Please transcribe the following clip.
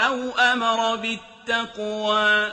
أَوْ أَمَرَ بِالتَّقْوَىٰ.